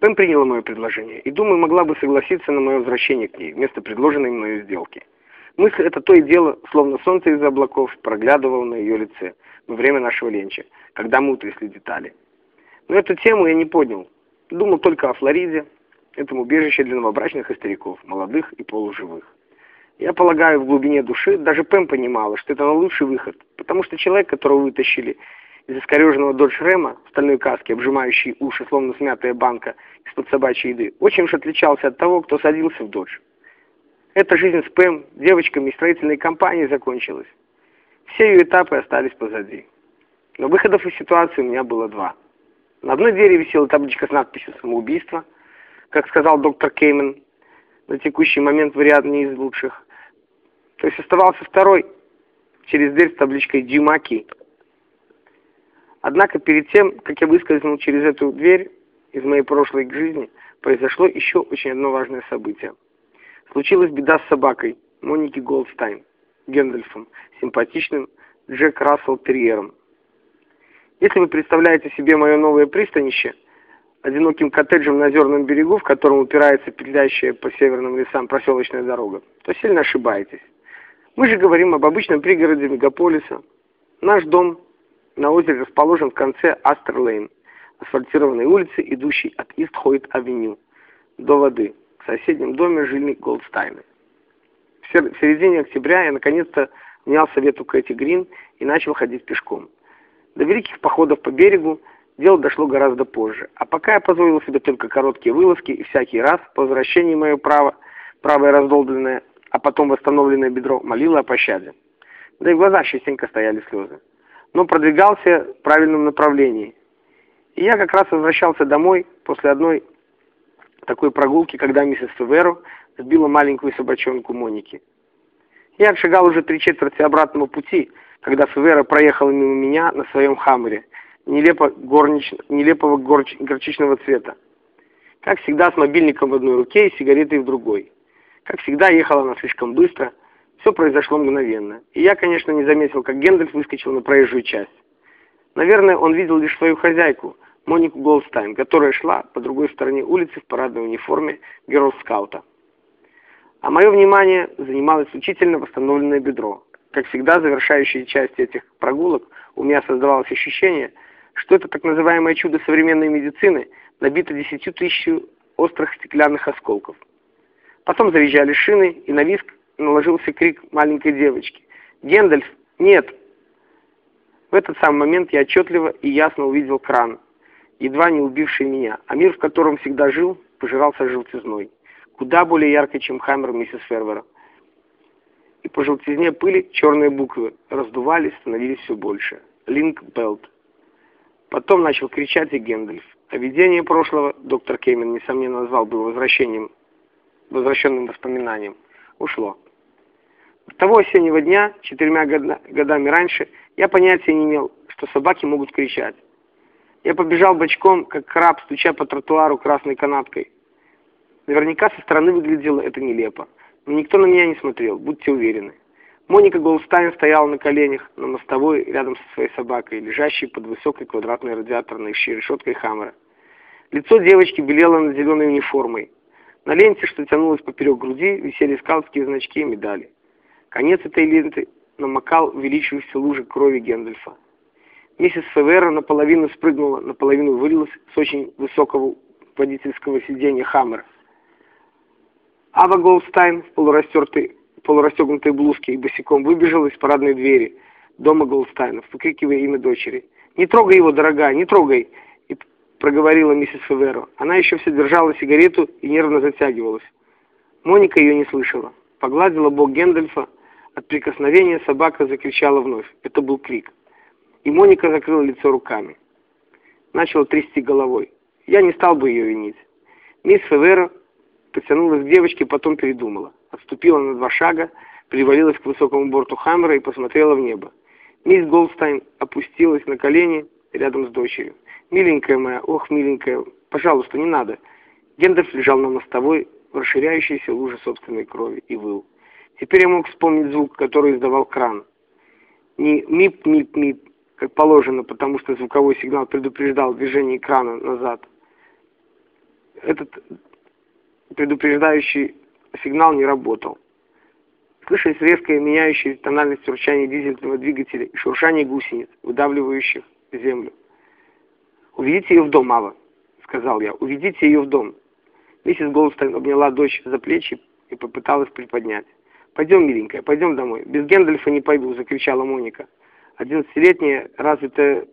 Пэм приняла мое предложение и, думаю, могла бы согласиться на мое возвращение к ней вместо предложенной мною сделки. Мысль это то и дело, словно солнце из облаков, проглядывало на ее лице во время нашего ленча, когда мы утрясли детали. Но эту тему я не поднял. Думал только о Флориде, этом убежище для новобрачных и стариков, молодых и полуживых. Я полагаю, в глубине души даже Пэм понимала, что это лучший выход, потому что человек, которого вытащили из искореженного Додж Рэма стальной каске, обжимающей уши, словно смятая банка из-под собачьей еды, очень уж отличался от того, кто садился в Додж. Эта жизнь с Пэм, девочками и строительной компанией закончилась. Все ее этапы остались позади. Но выходов из ситуации у меня было два. На одной двери висела табличка с надписью «Самоубийство», как сказал доктор Кеймен, на текущий момент вариант не из лучших. То есть оставался второй через дверь с табличкой «Дьюма-Ки». Однако перед тем, как я выскользнул через эту дверь из моей прошлой жизни, произошло еще очень одно важное событие. Случилась беда с собакой Моники Голдстайн, Гендальфом, симпатичным Джек Рассел Терьером. Если вы представляете себе мое новое пристанище, одиноким коттеджем на озерном берегу, в который упирается петлящая по северным лесам проселочная дорога, то сильно ошибаетесь. Мы же говорим об обычном пригороде мегаполиса. Наш дом на озере расположен в конце Астер-Лейн, асфальтированной улицы, идущей от Ист-Хойт-Авеню до воды. В соседнем доме жили Голдстайны. В середине октября я наконец-то внял совету Кэти Грин и начал ходить пешком. До великих походов по берегу дело дошло гораздо позже. А пока я позволил себе только короткие вылазки, и всякий раз по возвращении мое право, правое раздолбленное, а потом восстановленное бедро, молило о пощаде. Да и в глазах частенько стояли слезы. Но продвигался в правильном направлении. И я как раз возвращался домой после одной такой прогулки, когда миссис Феверо сбила маленькую собачонку Моники. Я отшагал уже три четверти обратного пути, когда Февера проехала мимо меня на своем хаммере, нелепо горнич... нелепого горч... горчичного цвета. Как всегда, с мобильником в одной руке и сигаретой в другой. Как всегда, ехала она слишком быстро. Все произошло мгновенно. И я, конечно, не заметил, как Гендальф выскочил на проезжую часть. Наверное, он видел лишь свою хозяйку, Монику Голдстайн, которая шла по другой стороне улицы в парадной униформе герл-скаута. А мое внимание занимало исключительно восстановленное бедро. Как всегда, завершающей части этих прогулок у меня создавалось ощущение, что это так называемое чудо современной медицины набито десятью тысячу острых стеклянных осколков. Потом завизжали шины, и на виск наложился крик маленькой девочки. «Гендальф! Нет!» В этот самый момент я отчетливо и ясно увидел кран, едва не убивший меня, а мир, в котором всегда жил, пожирался желтизной, куда более яркой, чем Хаммер миссис Фервера. И по желтизне пыли черные буквы раздувались, становились все больше. Линк Белт. Потом начал кричать и Гендальф. А видение прошлого доктор Кеймен, несомненно, назвал бы возвращением, возвращенным воспоминанием. Ушло. Того осеннего дня, четырьмя годами раньше, я понятия не имел, что собаки могут кричать. Я побежал бочком, как краб, стуча по тротуару красной канаткой. Наверняка со стороны выглядело это нелепо. Но никто на меня не смотрел, будьте уверены. Моника Голдстайн стояла на коленях на мостовой рядом со своей собакой, лежащей под высокой квадратной радиаторной решеткой Хаммера. Лицо девочки белело над зеленой униформой. На ленте, что тянулась поперек груди, висели скаутские значки и медали. Конец этой ленты намокал в увеличившейся луже крови Гендальфа. Миссис Феверо наполовину спрыгнула, наполовину вылилась с очень высокого водительского сиденья Хаммера. Ава Голдстайн в полурастертой, полурастегнутой блузке и босиком выбежала из парадной двери дома Голдстайнов, выкрикивая имя дочери. «Не трогай его, дорогая, не трогай!» и проговорила миссис Феверо. Она еще все держала сигарету и нервно затягивалась. Моника ее не слышала. Погладила бок Гендальфа. От прикосновения собака закричала вновь. Это был крик. И Моника закрыла лицо руками. Начала трясти головой. Я не стал бы ее винить. Мисс Феверо потянулась к девочке, потом передумала. Отступила на два шага, привалилась к высокому борту Хаммера и посмотрела в небо. Мисс Голдстайн опустилась на колени рядом с дочерью. «Миленькая моя, ох, миленькая, пожалуйста, не надо». Гендальф лежал на мостовой в расширяющейся луже собственной крови и выл. Теперь я мог вспомнить звук, который издавал кран. Не мип-мип-мип, как положено, потому что звуковой сигнал предупреждал движение крана назад, этот предупреждающий сигнал не работал. Слышались резкое меняющее тональность урчания дизельного двигателя и шуршание гусениц, выдавливающих землю. «Уведите ее в дом, Ава», — сказал я. «Уведите ее в дом». Миссис Голдстайн обняла дочь за плечи и попыталась приподнять. «Пойдем, миленькая, пойдем домой. Без Гэндальфа не пойду», — закричала Моника. Одиннадцатилетняя, развитая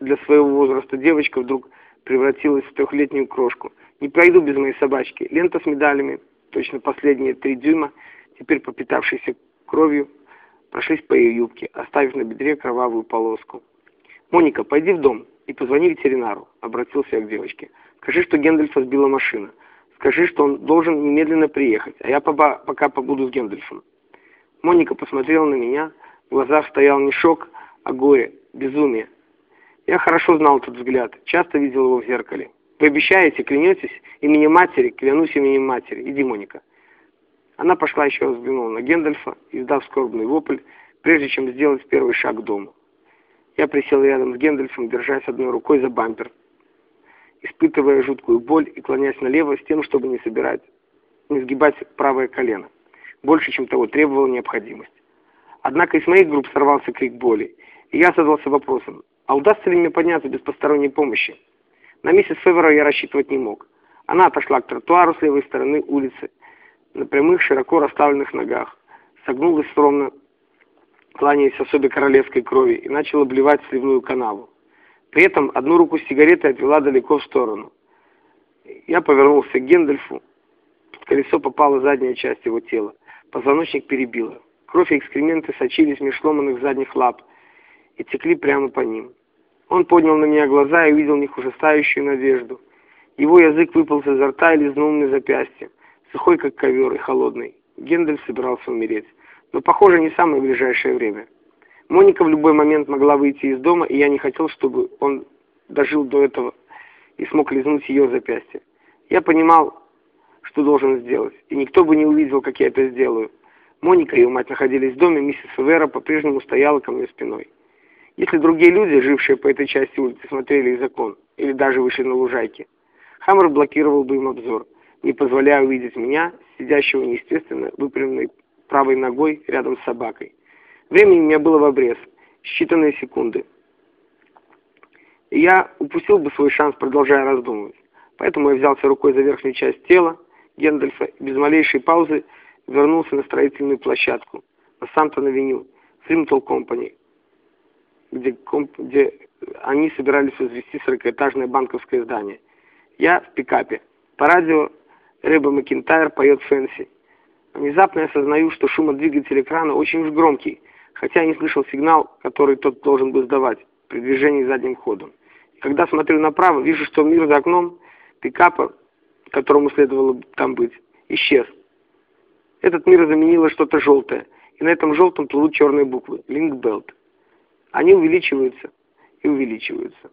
для своего возраста девочка вдруг превратилась в трехлетнюю крошку. «Не пройду без моей собачки. Лента с медалями, точно последние три дюйма, теперь попитавшиеся кровью, прошлись по ее юбке, оставив на бедре кровавую полоску. «Моника, пойди в дом и позвони ветеринару», — обратился я к девочке. «Скажи, что Гендальфа сбила машина. Скажи, что он должен немедленно приехать, а я поба пока побуду с Гендальфом». Моника посмотрела на меня, в глазах стоял не шок, а горе, безумие. Я хорошо знал этот взгляд, часто видел его в зеркале. «Вы обещаете, клянетесь именем матери, клянусь именем матери. Иди, Моника». Она пошла еще раз взглянула на Гендальфа, издав скорбный вопль, прежде чем сделать первый шаг к дому. Я присел рядом с Гендальфом, держась одной рукой за бампер, испытывая жуткую боль и клонясь налево с тем, чтобы не собирать, не сгибать правое колено. Больше, чем того требовала необходимость. Однако из моих групп сорвался крик боли, и я задался вопросом, а удастся ли мне подняться без посторонней помощи? На миссис Февера я рассчитывать не мог. Она отошла к тротуару с левой стороны улицы, на прямых, широко расставленных ногах, согнулась ровно, кланяясь особе королевской крови, и начала обливать сливную канаву. При этом одну руку с сигаретой отвела далеко в сторону. Я повернулся к Гендальфу. В колесо попала задняя часть его тела. Позвоночник перебило. Кровь и экскременты сочились меж сломанных задних лап и текли прямо по ним. Он поднял на меня глаза и увидел в них ужасающую надежду. Его язык выполз изо рта и лизнул мне запястье сухой как ковер и холодный. Гендель собирался умереть, но, похоже, не самое ближайшее время. Моника в любой момент могла выйти из дома, и я не хотел, чтобы он дожил до этого и смог лизнуть ее запястье. Я понимал, что должен сделать, и никто бы не увидел, как я это сделаю. Моника и ее мать находились в доме, миссис Вера по-прежнему стояла ко мне спиной. Если другие люди, жившие по этой части улицы, смотрели из окон или даже вышли на лужайки, Хаммер блокировал бы им обзор не позволяя увидеть меня, сидящего неестественно выпрямленной правой ногой рядом с собакой. Времени у меня было в обрез, считанные секунды. Я упустил бы свой шанс, продолжая раздумывать. Поэтому я взялся рукой за верхнюю часть тела Гендальфа и без малейшей паузы вернулся на строительную площадку на Самптон-авеню, Фримтл Компани, где, комп, где они собирались возвести 40-этажное банковское здание. Я в пикапе. По радио Рэба Макинтайр поет Фэнси. Внезапно я осознаю, что шум от двигателя крана очень уж громкий, хотя не слышал сигнал, который тот должен был сдавать при движении задним ходом. И когда смотрю направо, вижу, что мир за окном пикапа, которому следовало там быть, исчез. Этот мир заменило что-то желтое, и на этом желтом плывут черные буквы «Линкбелт». Они увеличиваются и увеличиваются.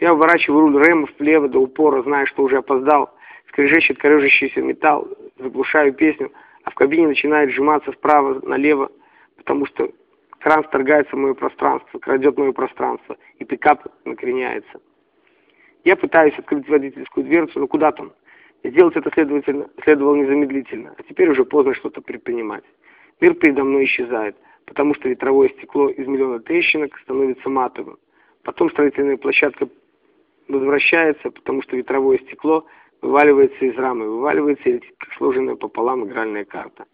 Я уворачиваю руль Рэма влево до упора, зная, что уже опоздал, скрежещет корежащийся металл, заглушаю песню, а в кабине начинает сжиматься вправо-налево, потому что кран вторгается в мое пространство, крадет мое пространство, и пикап накреняется. Я пытаюсь открыть водительскую дверцу, но куда там? Сделать это следовательно, следовало незамедлительно, а теперь уже поздно что-то предпринимать. Мир передо мной исчезает, потому что ветровое стекло из миллиона трещинок становится матовым. Потом строительная площадка возвращается, потому что ветровое стекло – вываливается из рамы, вываливается как сложенная пополам игральная карта.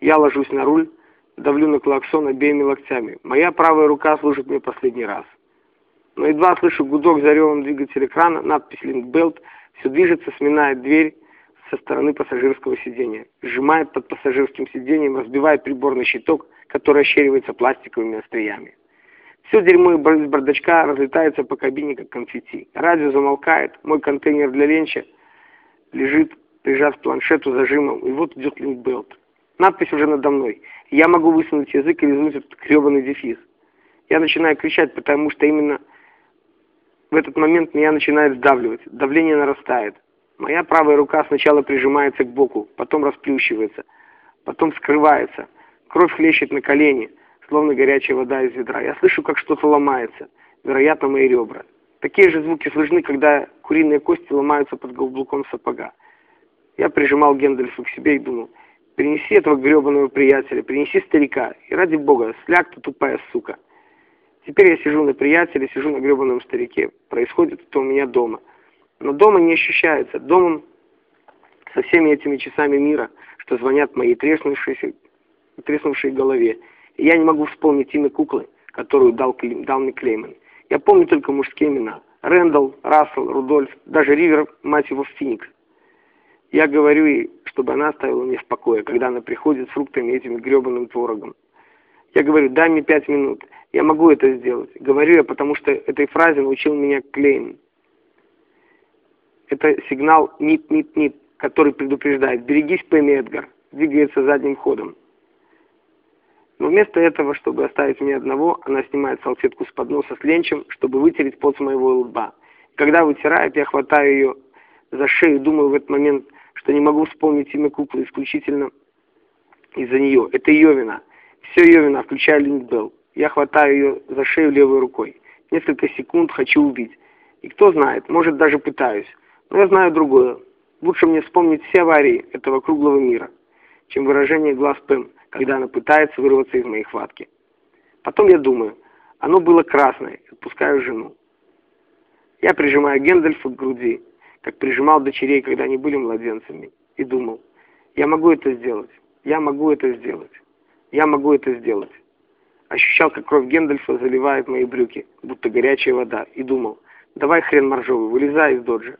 Я ложусь на руль, давлю на клаксон обеими локтями. Моя правая рука служит мне последний раз. Но едва слышу гудок за ревом двигателя крана, надпись «Линкбелт», все движется, сминает дверь со стороны пассажирского сидения, сжимает под пассажирским сиденьем, разбивает приборный щиток, который ощеривается пластиковыми остриями. Все дерьмо из бардачка разлетается по кабине, как конфетти. Радио замолкает, мой контейнер для ленча — лежит, прижав планшету зажимом, и вот идет линкбелт. Надпись уже надо мной. Я могу высунуть язык и лизнуть этот гребаный дефис. Я начинаю кричать, потому что именно в этот момент меня начинает сдавливать. Давление нарастает. Моя правая рука сначала прижимается к боку, потом расплющивается, потом скрывается. Кровь хлещет на колени, словно горячая вода из ведра. Я слышу, как что-то ломается. Вероятно, мои ребра. Такие же звуки слышны, когда куриные кости ломаются под каблуком сапога. Я прижимал Гендальфа к себе и думал, принеси этого гребаного приятеля, принеси старика, и ради бога, сляг ты тупая сука. Теперь я сижу на приятеле, сижу на гребаном старике. Происходит это у меня дома. Но дома не ощущается. Домом со всеми этими часами мира, что звонят моей треснувшейся, треснувшей голове. И я не могу вспомнить имя куклы, которую дал, дал мне Клейман. Я помню только мужские имена. Рэндалл, Рассел, Рудольф, даже Ривер, мать его, Феникс. Я говорю ей, чтобы она оставила меня в покое, когда она приходит с фруктами и этим гребаным творогом. Я говорю, дай мне пять минут, я могу это сделать. Говорю я, потому что этой фразе научил меня Клейн. Это сигнал нип-нип-нип, который предупреждает, берегись, Пэмми Эдгар, двигается задним ходом. Но вместо этого, чтобы оставить меня одного, она снимает салфетку с подноса с ленчем, чтобы вытереть пот с моего лба. Когда вытирает, я хватаю ее за шею думаю в этот момент, что не могу вспомнить имя куклы исключительно из-за нее. Это ее вина. Все ее вина, включая Линдбелл. Я хватаю ее за шею левой рукой. Несколько секунд хочу убить. И кто знает, может даже пытаюсь. Но я знаю другое. Лучше мне вспомнить все аварии этого круглого мира, чем выражение глаз Пэм, когда она пытается вырваться из моей хватки. Потом я думаю, оно было красное, отпускаю жену. Я прижимаю Гендальфа к груди, как прижимал дочерей, когда они были младенцами, и думал, я могу это сделать, я могу это сделать, я могу это сделать. Ощущал, как кровь Гендальфа заливает мои брюки, будто горячая вода, и думал, давай хрен моржовый, вылезай из доджа.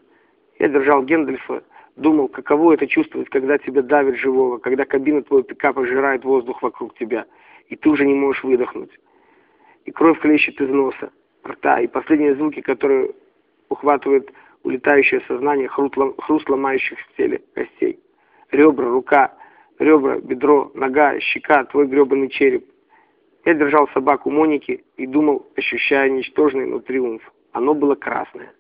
Я держал Гендальфа, думал, каково это чувствовать, когда тебя давит живого, когда кабина твоего пикапа жирает воздух вокруг тебя, и ты уже не можешь выдохнуть. И кровь хлещет из носа, рта, и последние звуки, которые ухватывает улетающее сознание, хруст ломающих в теле костей. Ребра, рука, ребра, бедро, нога, щека, твой гребаный череп. Я держал собаку Моники и думал, ощущая ничтожный, но триумф. Оно было красное.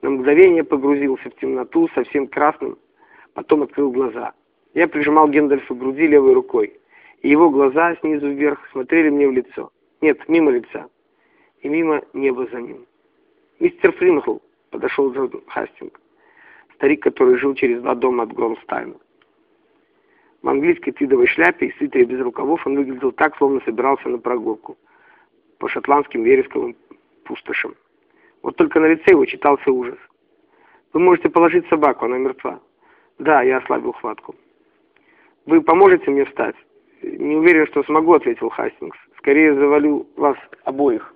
На мгновение погрузился в темноту, совсем красным, потом открыл глаза. Я прижимал Гендальфа к груди левой рукой, и его глаза снизу вверх смотрели мне в лицо. Нет, мимо лица. И мимо неба за ним. «Мистер Фрингл», — подошел Джон Хастинг, старик, который жил через два дома от Громстайна. В английской твидовой шляпе и свитере без рукавов он выглядел так, словно собирался на прогулку по шотландским вересковым пустошам. Вот только на лице его читался ужас. Вы можете положить собаку, она мертва. Да, я ослабил хватку. Вы поможете мне встать? Не уверен, что смогу, ответил Хастингс. Скорее завалю вас обоих.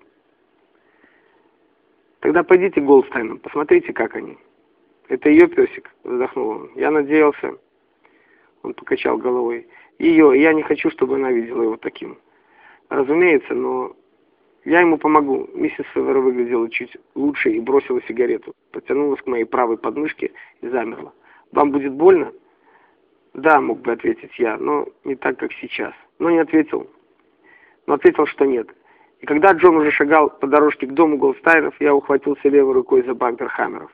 Тогда пойдите к Голдстайнам, посмотрите, как они. Это ее песик, вздохнул он. Я надеялся... Он покачал головой. Ее, я не хочу, чтобы она видела его таким. Разумеется, но я ему помогу. Миссис Февер выглядела чуть лучше и бросила сигарету. Потянулась к моей правой подмышке и замерла. «Вам будет больно?» «Да», мог бы ответить я, но не так, как сейчас. Но не ответил. Но ответил, что нет. И когда Джон уже шагал по дорожке к дому Голдстайнов, я ухватился левой рукой за Багдерхаммеров.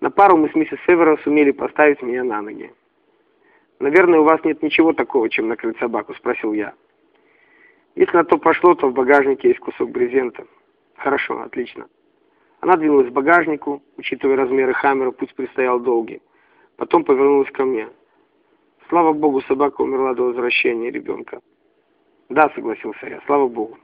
На пару мы с миссис Февера сумели поставить меня на ноги. «Наверное, у вас нет ничего такого, чем накрыть собаку?» – спросил я. Если на то пошло, то в багажнике есть кусок брезента. Хорошо, отлично. Она двинулась к багажнику, учитывая размеры Хаммера, путь предстоял долгий. Потом повернулась ко мне. Слава богу, собака умерла до возвращения ребенка. Да, согласился я, слава богу.